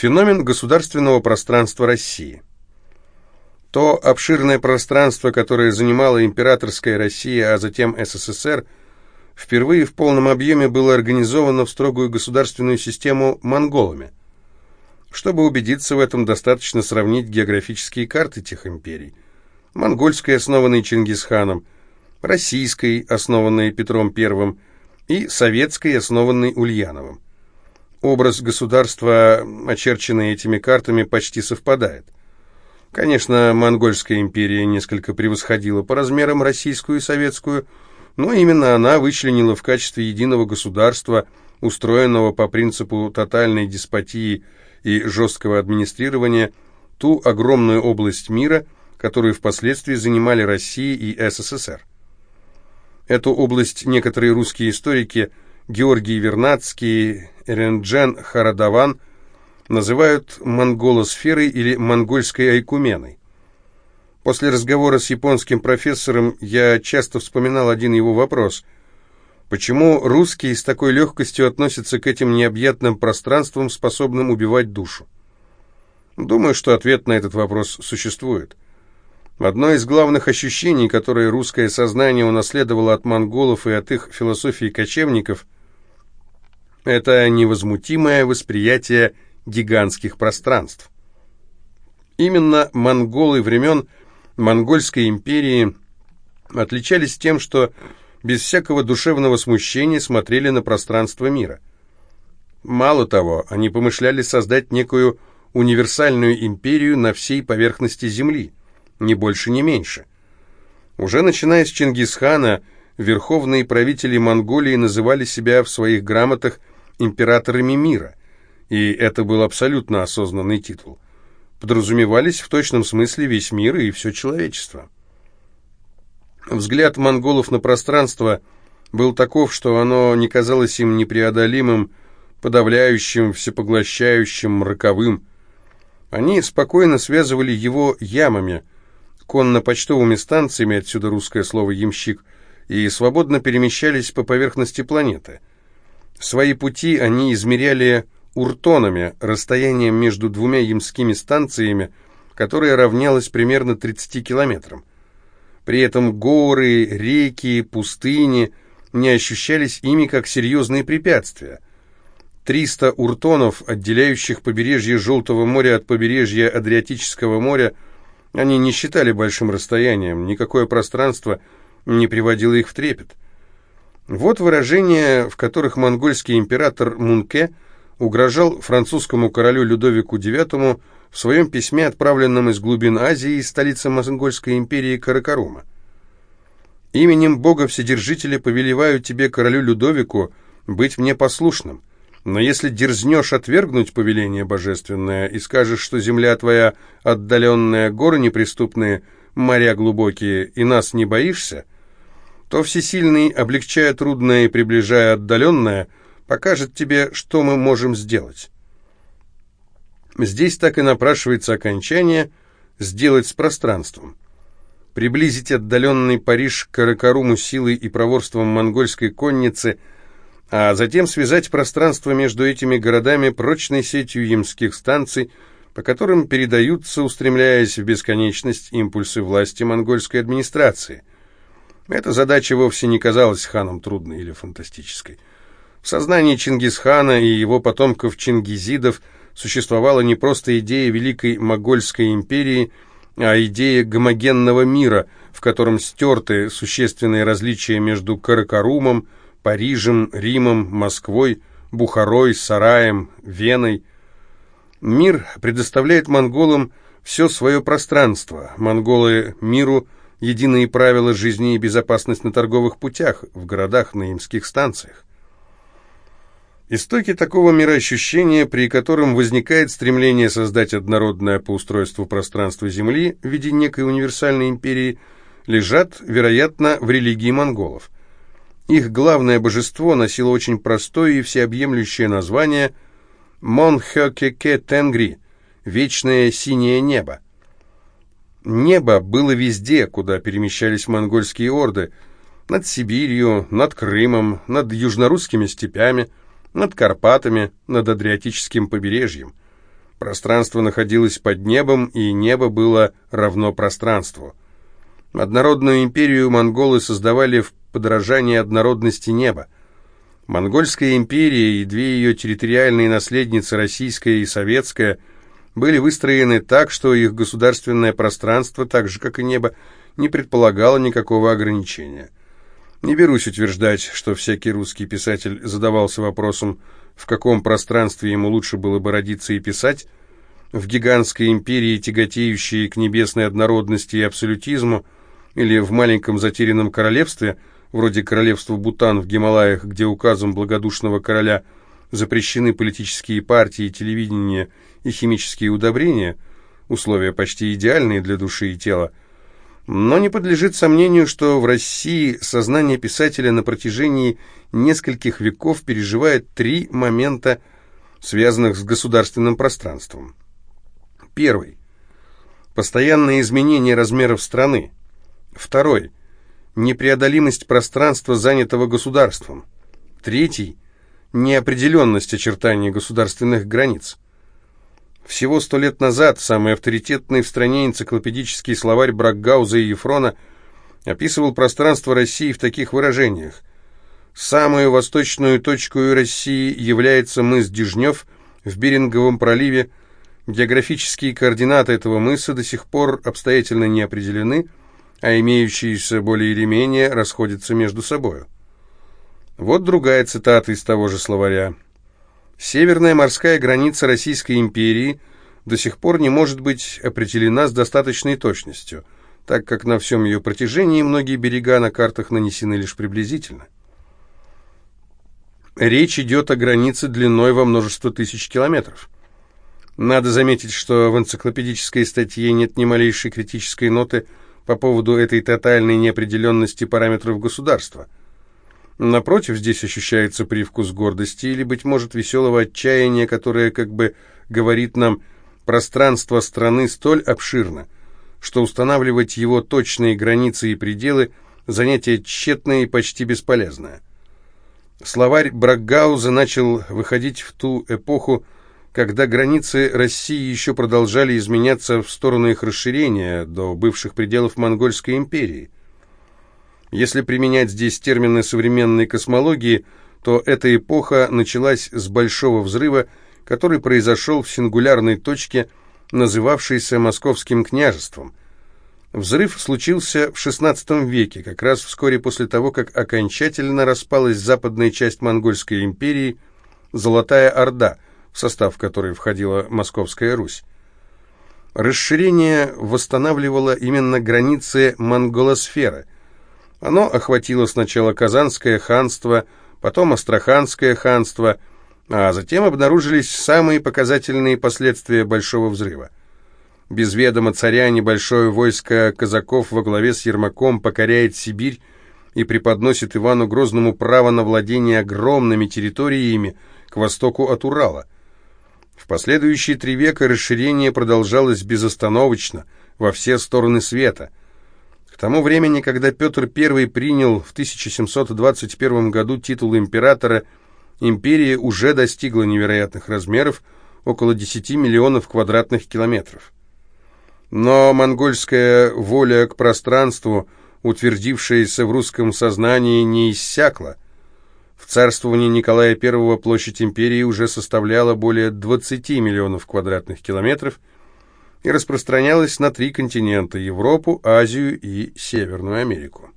Феномен государственного пространства России. То обширное пространство, которое занимала императорская Россия, а затем СССР, впервые в полном объеме было организовано в строгую государственную систему монголами. Чтобы убедиться в этом, достаточно сравнить географические карты тех империй. Монгольской, основанной Чингисханом, российской, основанной Петром I, и советской, основанной Ульяновым. Образ государства, очерченный этими картами, почти совпадает. Конечно, Монгольская империя несколько превосходила по размерам российскую и советскую, но именно она вычленила в качестве единого государства, устроенного по принципу тотальной деспотии и жесткого администрирования, ту огромную область мира, которую впоследствии занимали Россия и СССР. Эту область некоторые русские историки Георгий Вернадский, Ренджен Харадаван называют монголосферой или монгольской айкуменой. После разговора с японским профессором я часто вспоминал один его вопрос. Почему русские с такой легкостью относятся к этим необъятным пространствам, способным убивать душу? Думаю, что ответ на этот вопрос существует. Одно из главных ощущений, которые русское сознание унаследовало от монголов и от их философии кочевников – это невозмутимое восприятие гигантских пространств. Именно монголы времен Монгольской империи отличались тем, что без всякого душевного смущения смотрели на пространство мира. Мало того, они помышляли создать некую универсальную империю на всей поверхности Земли, ни больше, ни меньше. Уже начиная с Чингисхана, верховные правители Монголии называли себя в своих грамотах императорами мира, и это был абсолютно осознанный титул. Подразумевались в точном смысле весь мир и все человечество. Взгляд монголов на пространство был таков, что оно не казалось им непреодолимым, подавляющим, всепоглощающим, роковым. Они спокойно связывали его ямами, конно-почтовыми станциями, отсюда русское слово «ямщик», и свободно перемещались по поверхности планеты – Свои пути они измеряли уртонами, расстоянием между двумя ямскими станциями, которое равнялось примерно 30 километрам. При этом горы, реки, пустыни не ощущались ими как серьезные препятствия. 300 уртонов, отделяющих побережье Желтого моря от побережья Адриатического моря, они не считали большим расстоянием, никакое пространство не приводило их в трепет. Вот выражения, в которых монгольский император Мунке угрожал французскому королю Людовику IX в своем письме, отправленном из глубин Азии из столицы Монгольской империи Каракарума. «Именем Бога Вседержителя повелеваю тебе, королю Людовику, быть мне послушным. Но если дерзнешь отвергнуть повеление божественное и скажешь, что земля твоя отдаленная, горы неприступные, моря глубокие, и нас не боишься, — то Всесильный, облегчая трудное и приближая отдаленное, покажет тебе, что мы можем сделать. Здесь так и напрашивается окончание «сделать с пространством». Приблизить отдаленный Париж к Каракаруму силой и проворством монгольской конницы, а затем связать пространство между этими городами прочной сетью ямских станций, по которым передаются, устремляясь в бесконечность, импульсы власти монгольской администрации – эта задача вовсе не казалась ханом трудной или фантастической. В сознании Чингисхана и его потомков чингизидов существовала не просто идея Великой Могольской империи, а идея гомогенного мира, в котором стерты существенные различия между Каракарумом, Парижем, Римом, Москвой, Бухарой, Сараем, Веной. Мир предоставляет монголам все свое пространство, монголы миру – единые правила жизни и безопасность на торговых путях, в городах, на имских станциях. Истоки такого мироощущения, при котором возникает стремление создать однородное по устройству пространство Земли в виде некой универсальной империи, лежат, вероятно, в религии монголов. Их главное божество носило очень простое и всеобъемлющее название Монхёкеке Тенгри – «Вечное синее небо». Небо было везде, куда перемещались монгольские орды. Над Сибирью, над Крымом, над южнорусскими степями, над Карпатами, над Адриатическим побережьем. Пространство находилось под небом, и небо было равно пространству. Однородную империю монголы создавали в подражании однородности неба. Монгольская империя и две ее территориальные наследницы, российская и советская, были выстроены так, что их государственное пространство, так же как и небо, не предполагало никакого ограничения. Не берусь утверждать, что всякий русский писатель задавался вопросом, в каком пространстве ему лучше было бы родиться и писать, в гигантской империи, тяготеющей к небесной однородности и абсолютизму, или в маленьком затерянном королевстве, вроде королевства Бутан в Гималаях, где указом благодушного короля запрещены политические партии, телевидение и химические удобрения, условия почти идеальные для души и тела, но не подлежит сомнению, что в России сознание писателя на протяжении нескольких веков переживает три момента, связанных с государственным пространством. Первый. Постоянное изменение размеров страны. Второй. Непреодолимость пространства, занятого государством. Третий. Неопределенность очертаний государственных границ. Всего сто лет назад самый авторитетный в стране энциклопедический словарь Бракгауза и Ефрона описывал пространство России в таких выражениях. Самую восточную точку России является мыс Дежнев в Беринговом проливе. Географические координаты этого мыса до сих пор обстоятельно не определены, а имеющиеся более или менее расходятся между собой. Вот другая цитата из того же словаря. Северная морская граница Российской империи до сих пор не может быть определена с достаточной точностью, так как на всем ее протяжении многие берега на картах нанесены лишь приблизительно. Речь идет о границе длиной во множество тысяч километров. Надо заметить, что в энциклопедической статье нет ни малейшей критической ноты по поводу этой тотальной неопределенности параметров государства – Напротив, здесь ощущается привкус гордости или, быть может, веселого отчаяния, которое как бы говорит нам, пространство страны столь обширно, что устанавливать его точные границы и пределы – занятие тщетное и почти бесполезное. Словарь Бракгауза начал выходить в ту эпоху, когда границы России еще продолжали изменяться в сторону их расширения до бывших пределов Монгольской империи – если применять здесь термины современной космологии, то эта эпоха началась с Большого взрыва, который произошел в сингулярной точке, называвшейся Московским княжеством. Взрыв случился в XVI веке, как раз вскоре после того, как окончательно распалась западная часть Монгольской империи, Золотая Орда, в состав которой входила Московская Русь. Расширение восстанавливало именно границы монголосферы – оно охватило сначала Казанское ханство, потом Астраханское ханство, а затем обнаружились самые показательные последствия Большого взрыва. Без ведома царя небольшое войско казаков во главе с Ермаком покоряет Сибирь и преподносит Ивану Грозному право на владение огромными территориями к востоку от Урала. В последующие три века расширение продолжалось безостановочно во все стороны света – к тому времени, когда Петр I принял в 1721 году титул императора, империя уже достигла невероятных размеров, около 10 миллионов квадратных километров. Но монгольская воля к пространству, утвердившаяся в русском сознании, не иссякла. В царствовании Николая I площадь империи уже составляла более 20 миллионов квадратных километров – и распространялась на три континента – Европу, Азию и Северную Америку.